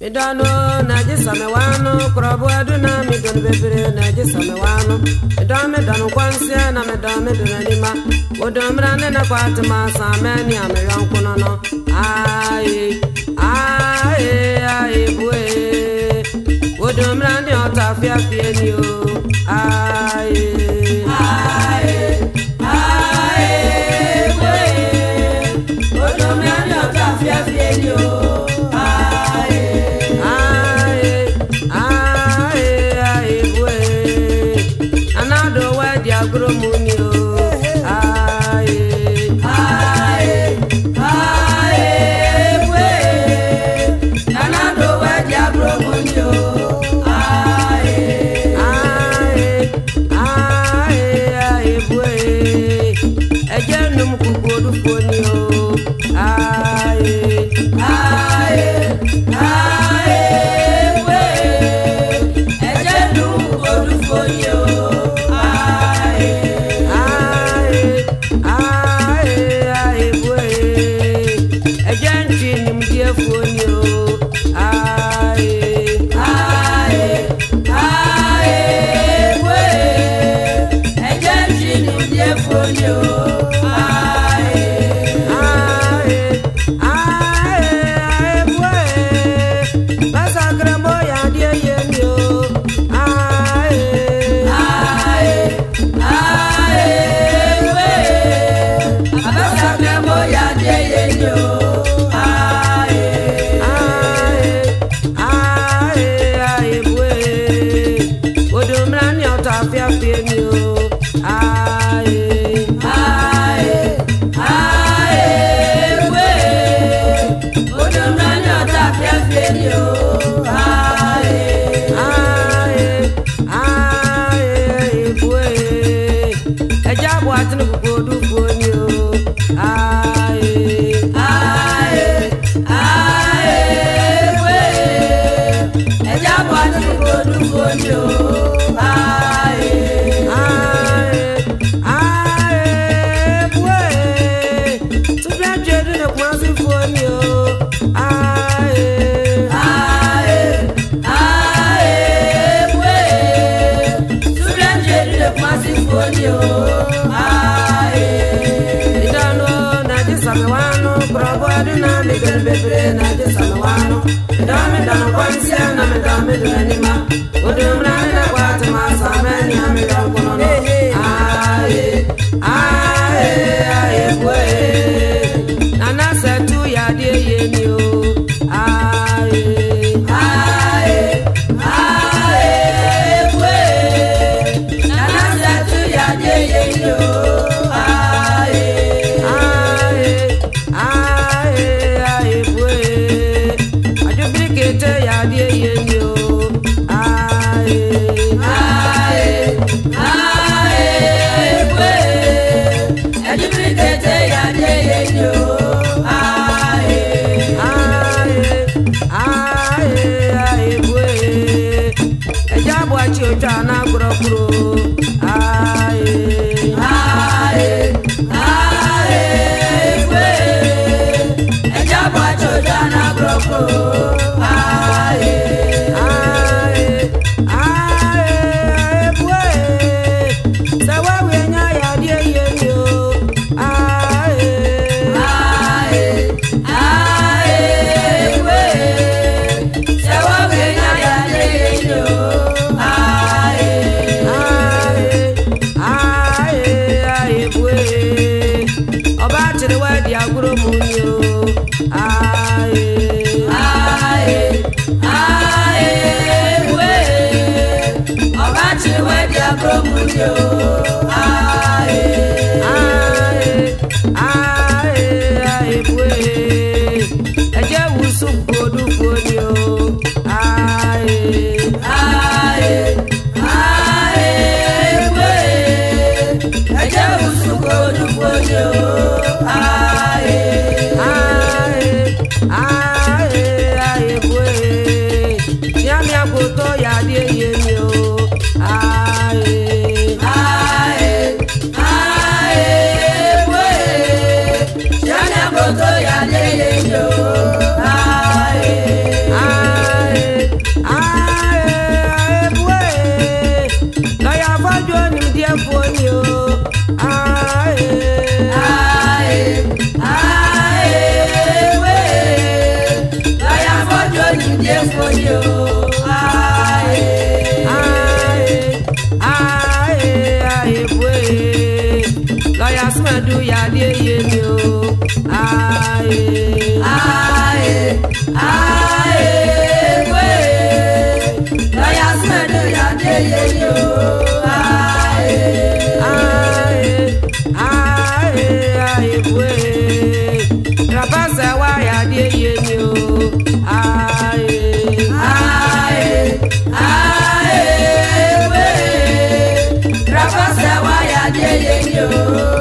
mi dano naji same wano kurobu aduna mi dun bebere naji same wano mi don mi danu kwansie na mi don mi dun anima wodomra ne na kwatima same ni amirion kunono. Aye aye aye bue. Wodomra ne ọta fiafie ni o 그럼 Jínú díẹ̀ fún ni o. ààyè ààyè ààyè ìbúwe ẹjẹ àbọ̀ àtinúkùkù odúfò. shape. You don't know, I'm bravo, I do not make a baby, na I'm one, oh. You don't know, I don't I'm a dame, do not tètè yá dé yé ni. Olùsùn kojú kojú o. yé foni o. Ayé ayé ayé ayé bóyé lọ́yà súnmọ́dún yàrá èyí ni o. Ayé. Yeye o.